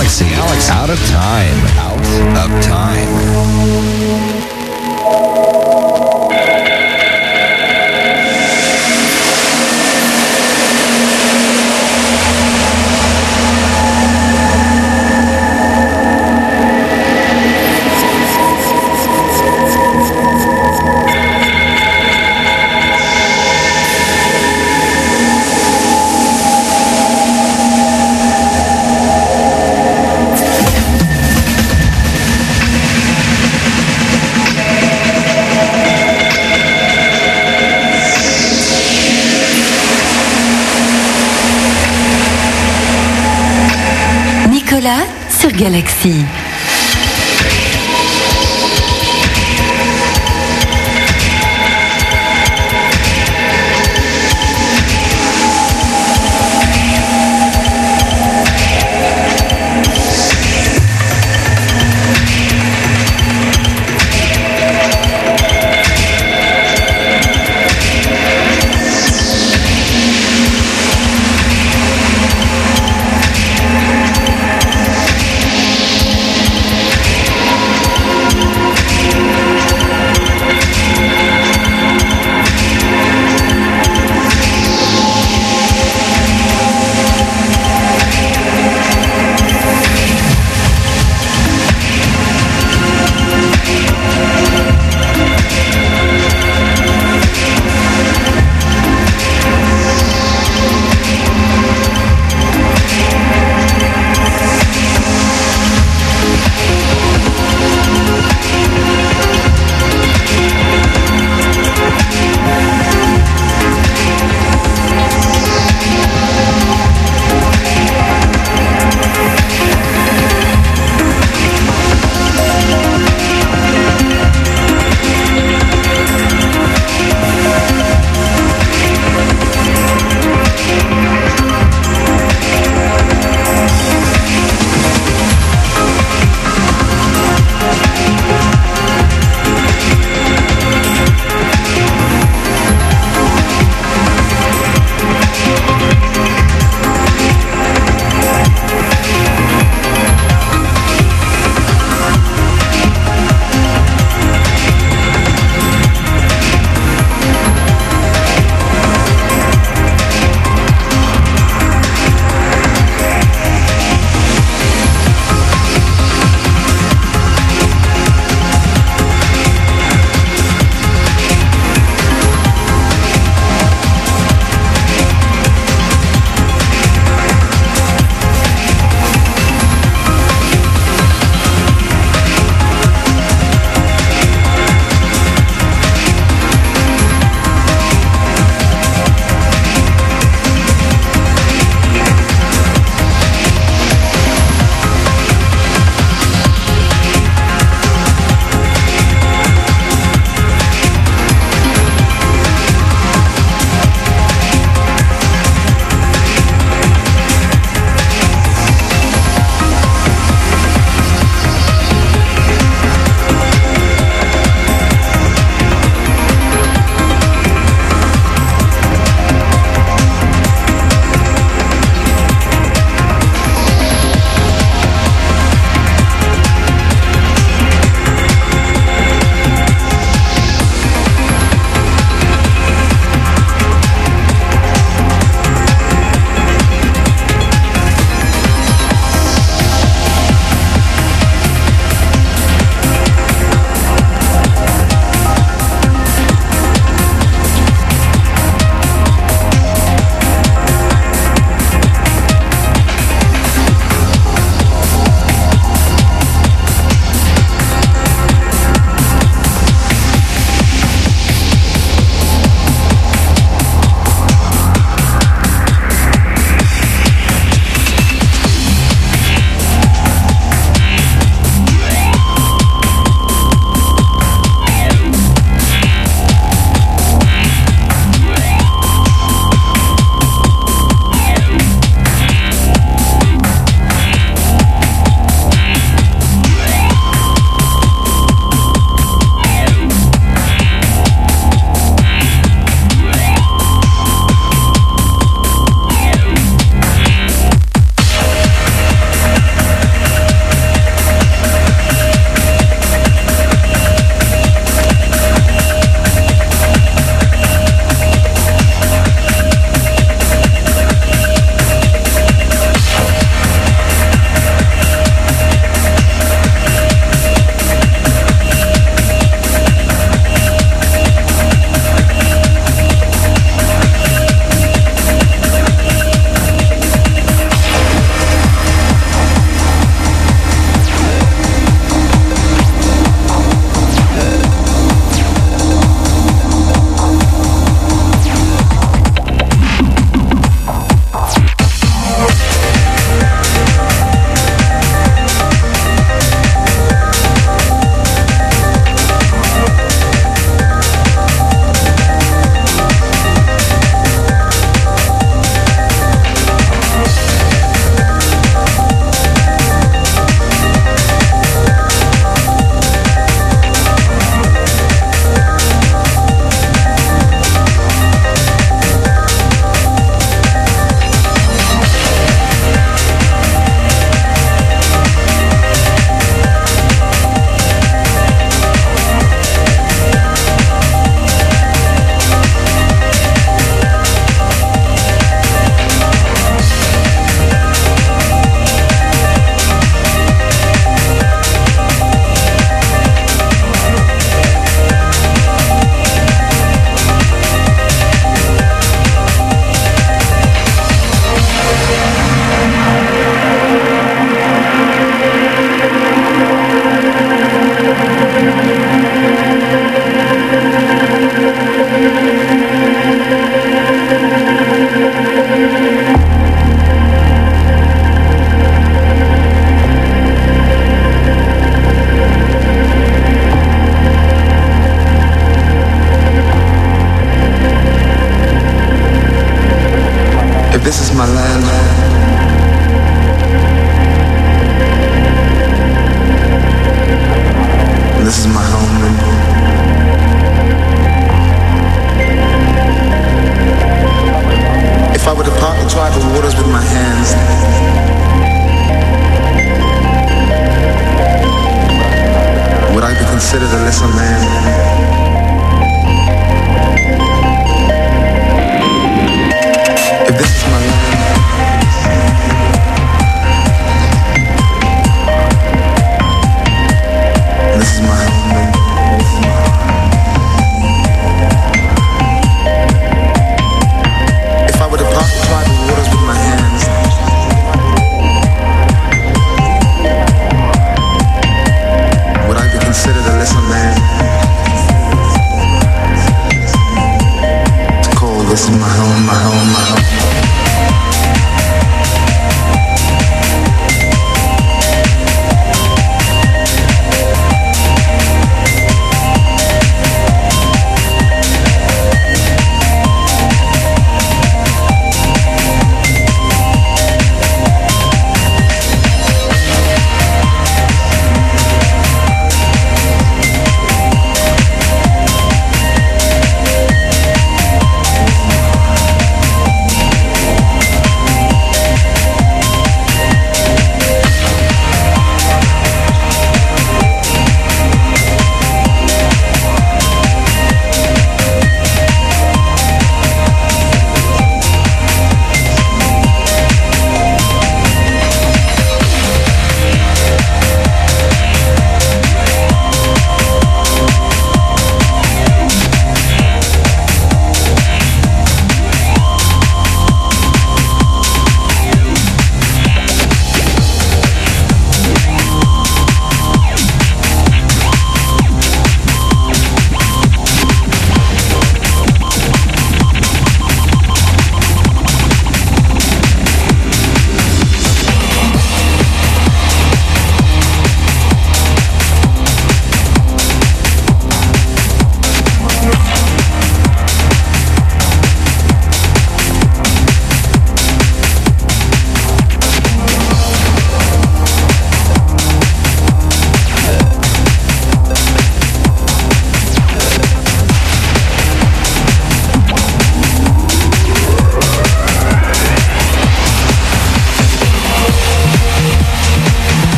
Galaxy. Out of time. Out of time. Galaxy.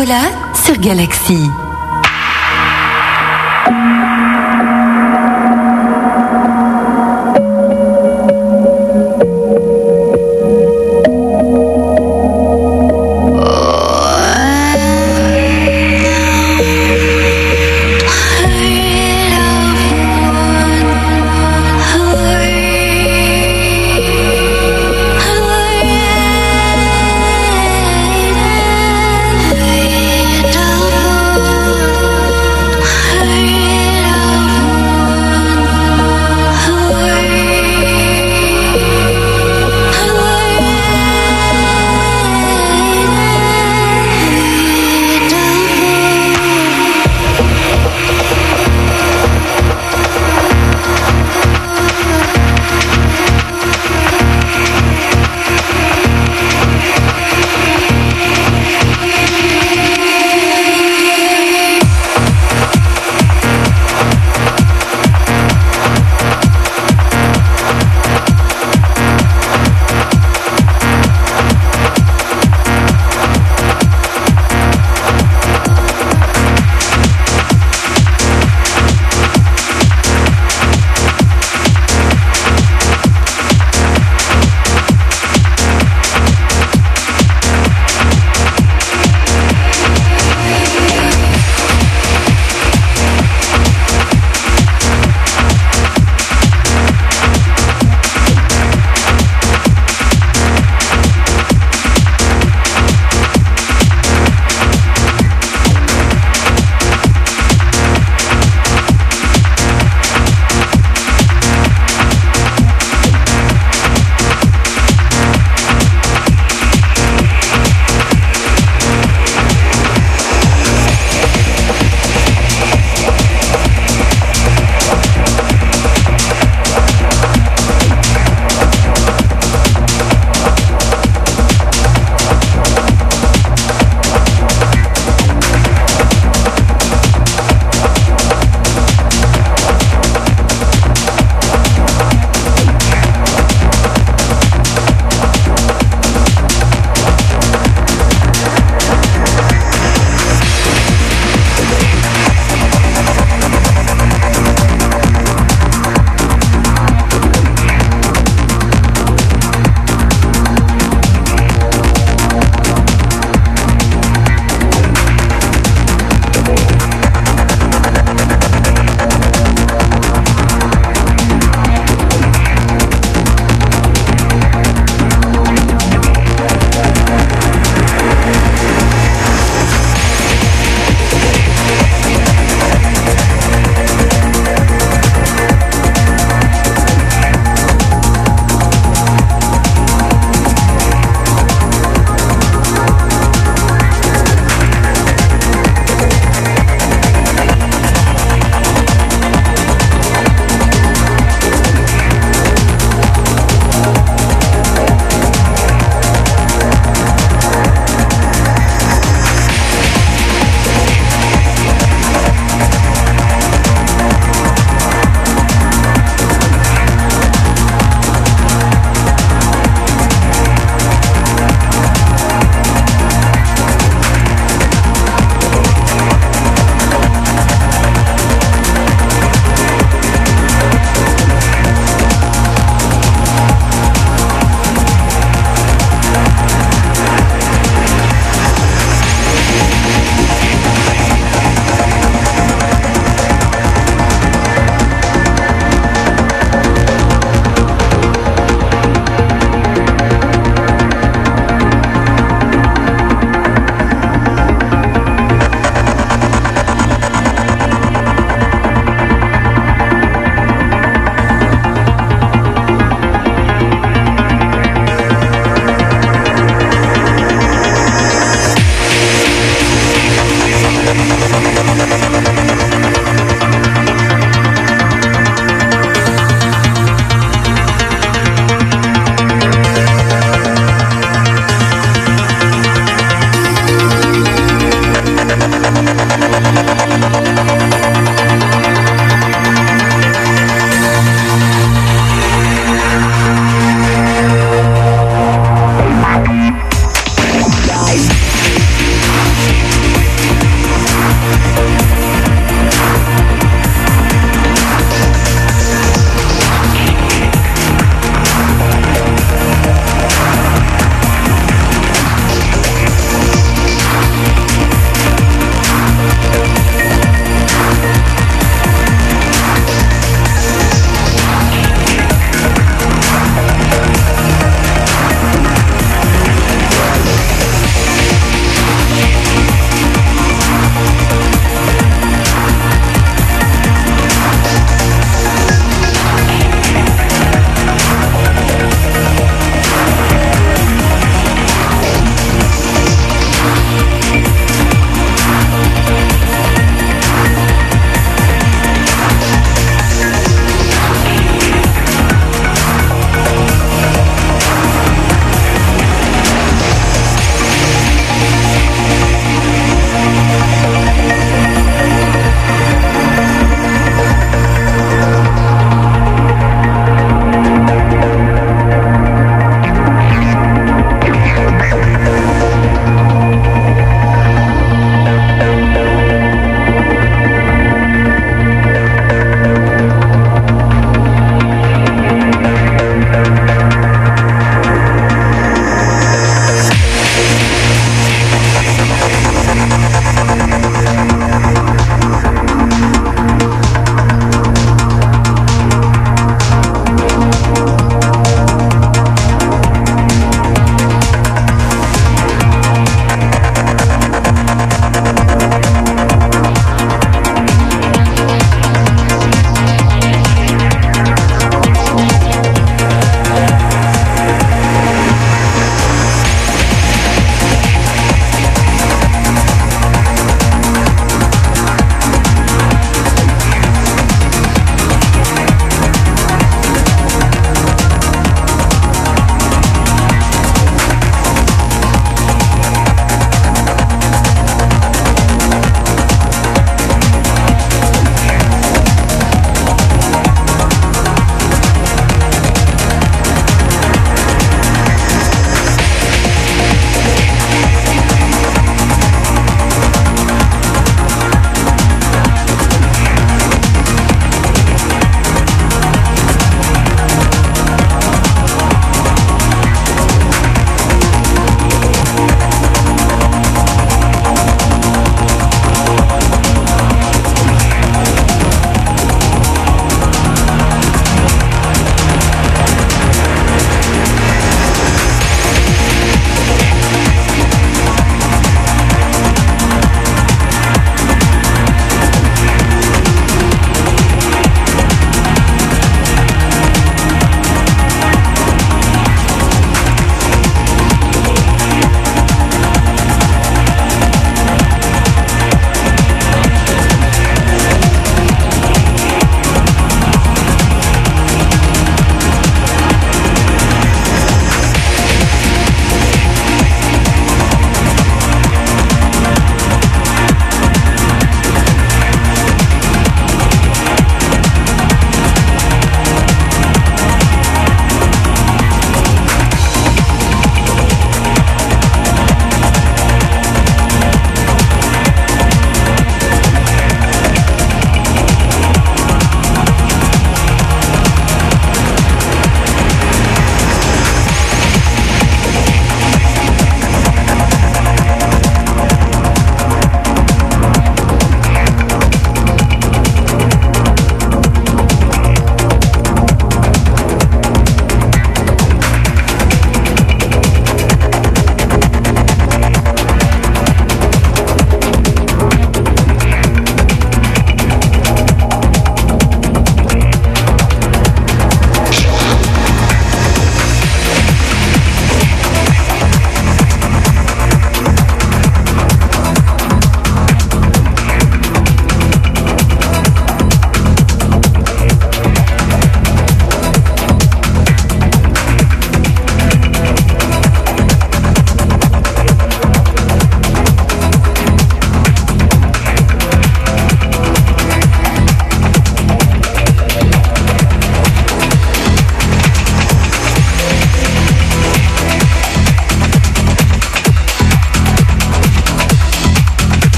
Nicolas sur Galaxy.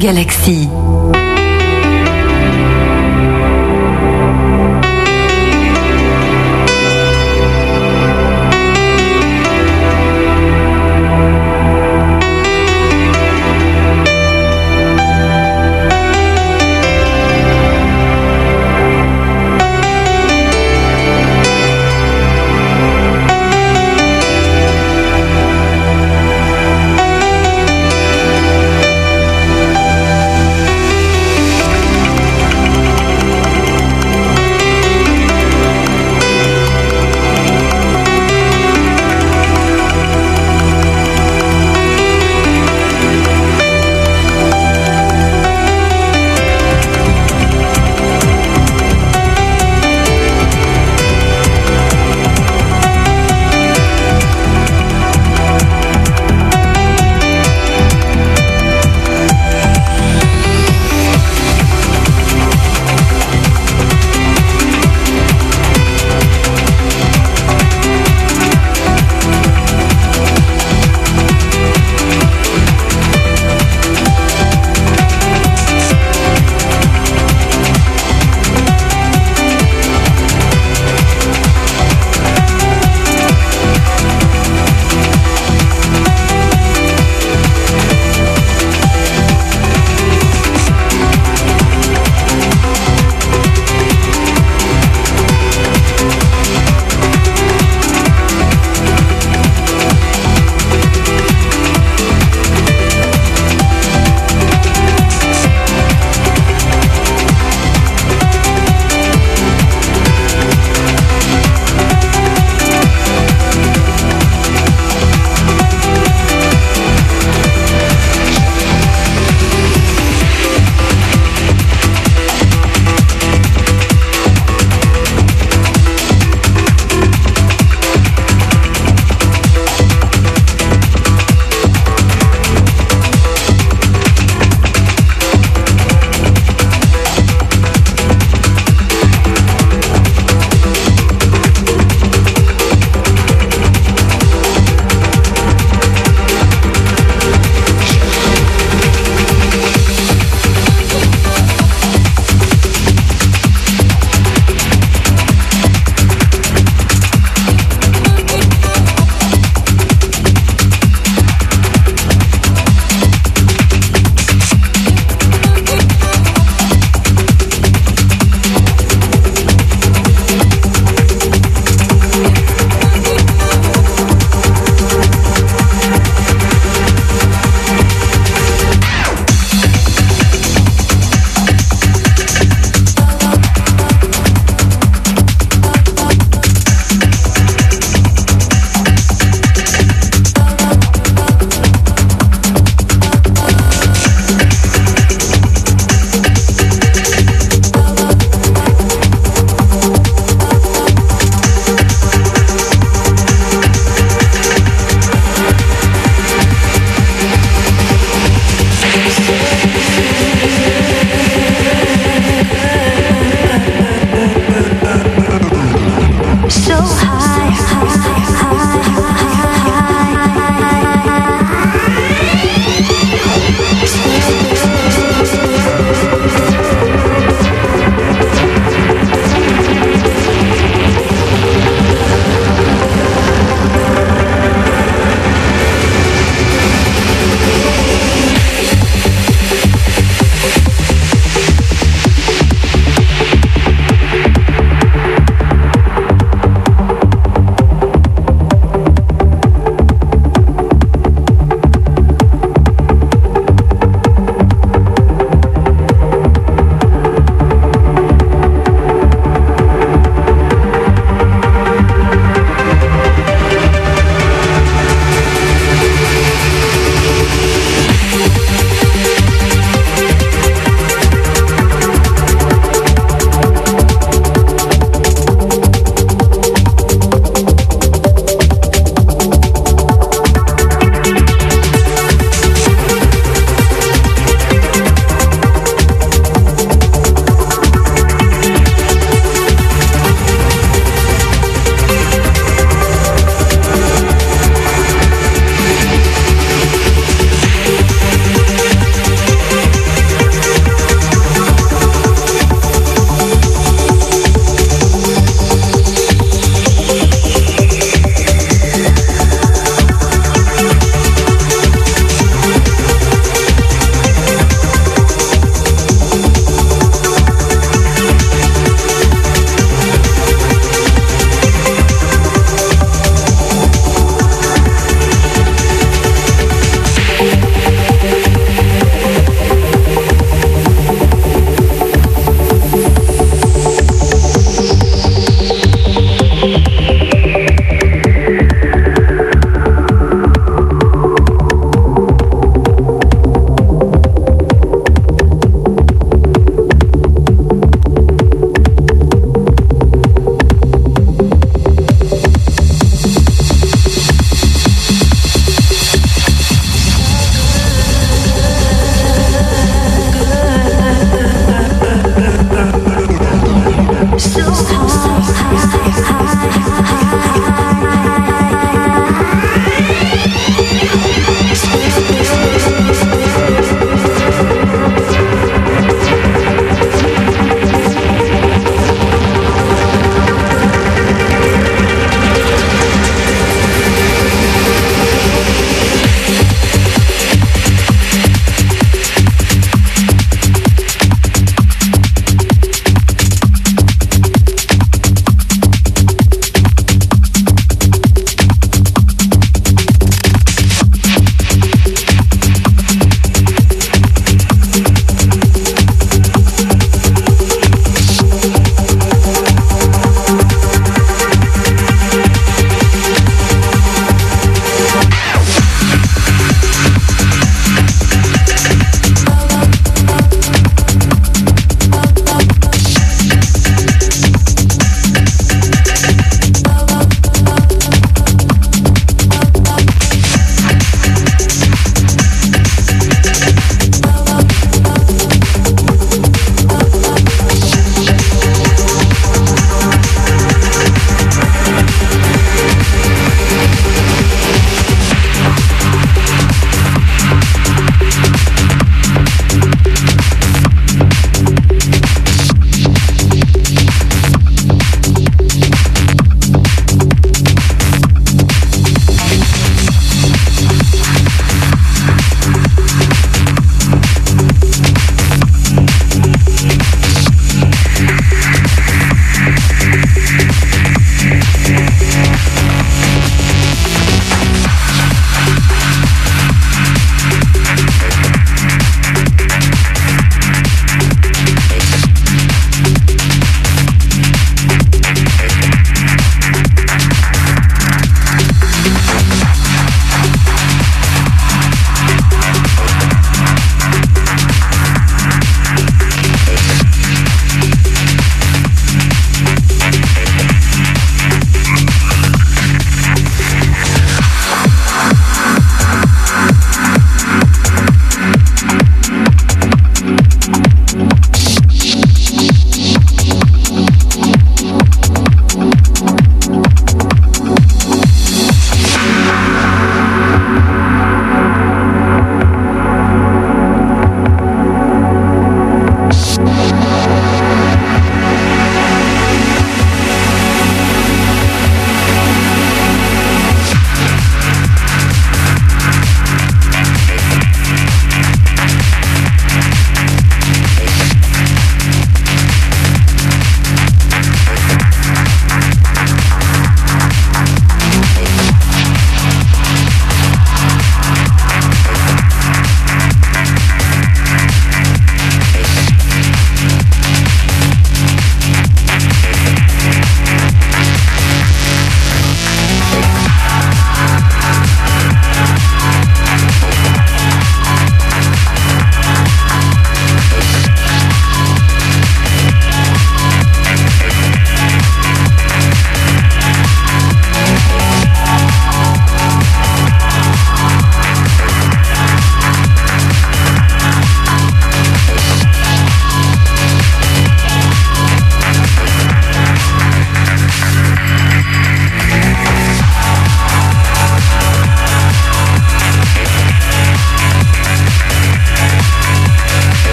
Galaxy.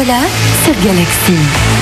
Nicolas sur Galaxy.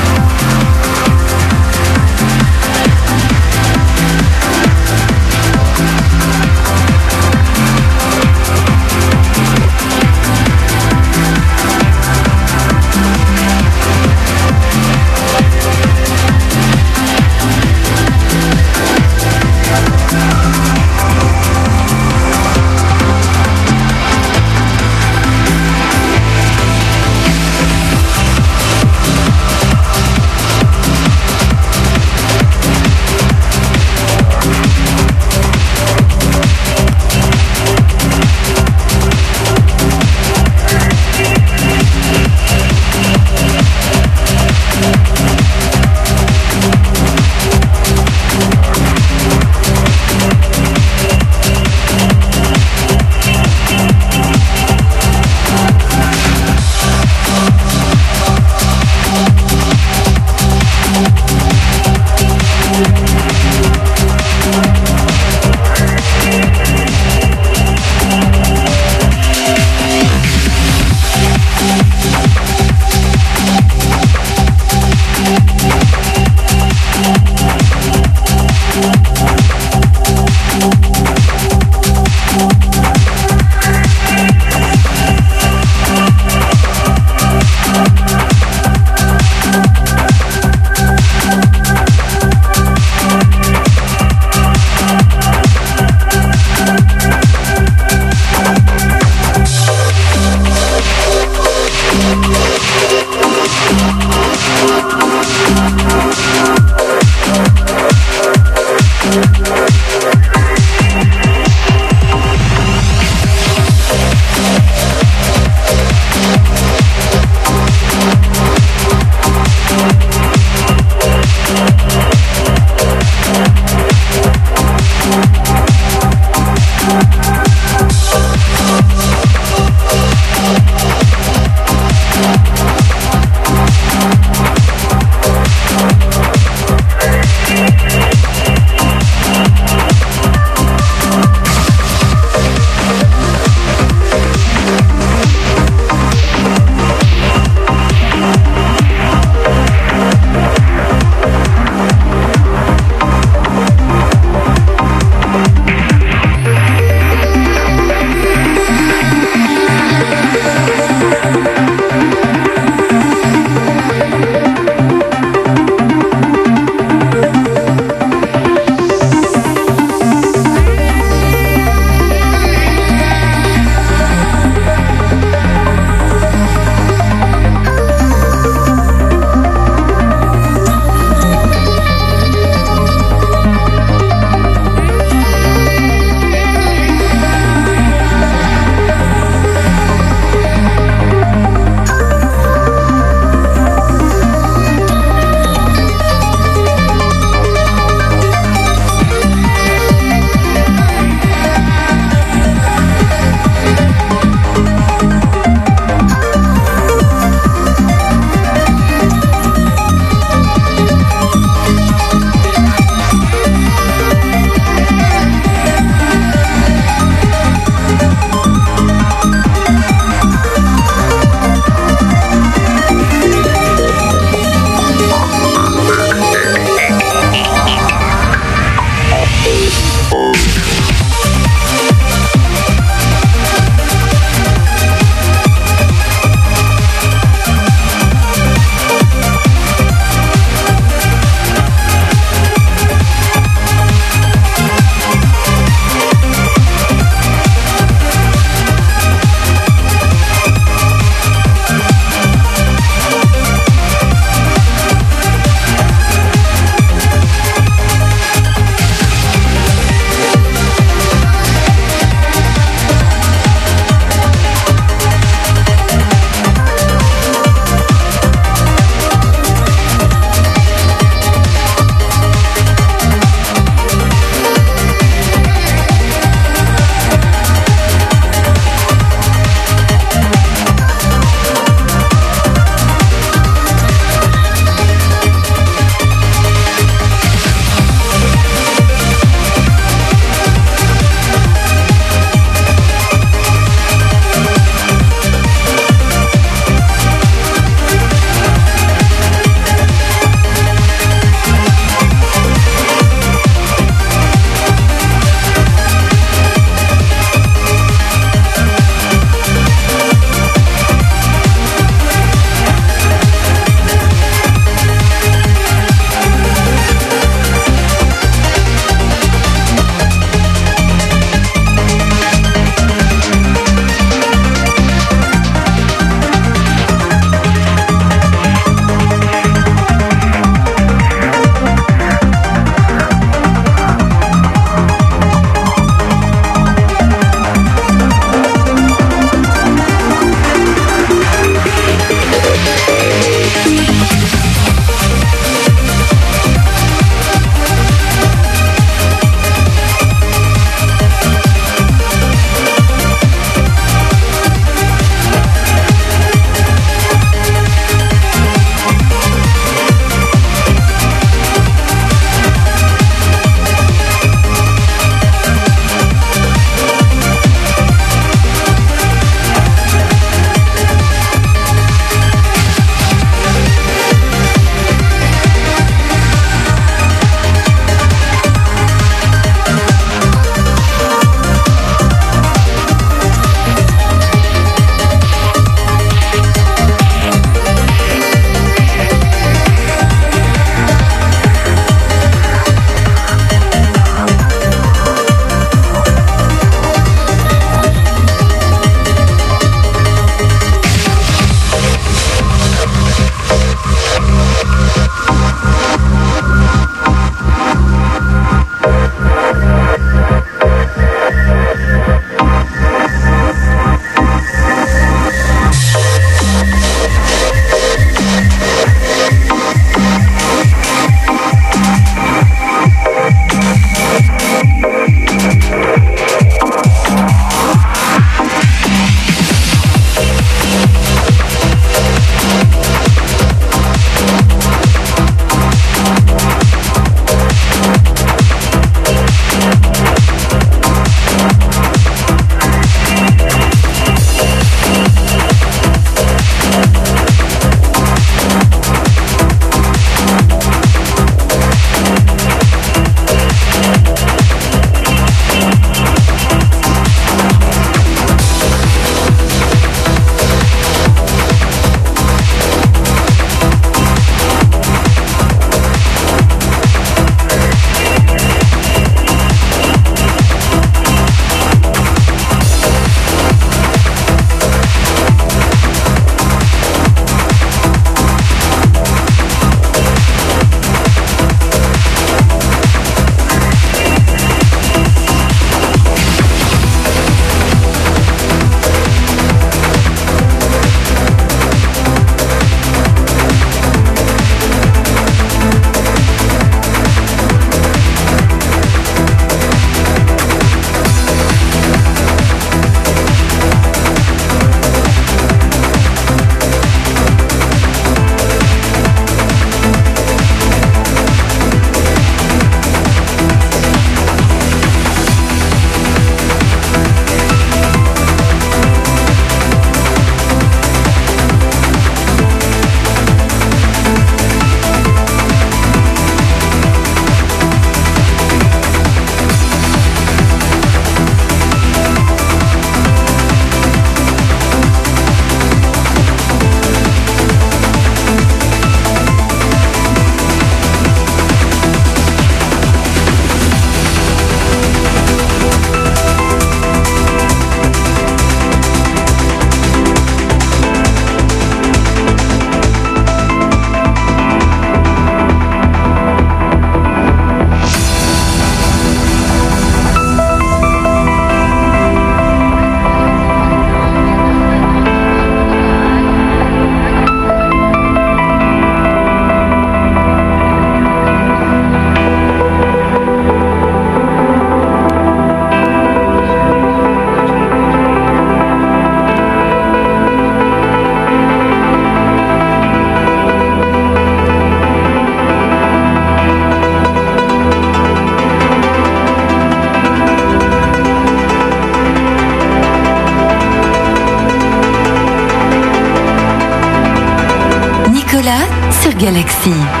Galaxy.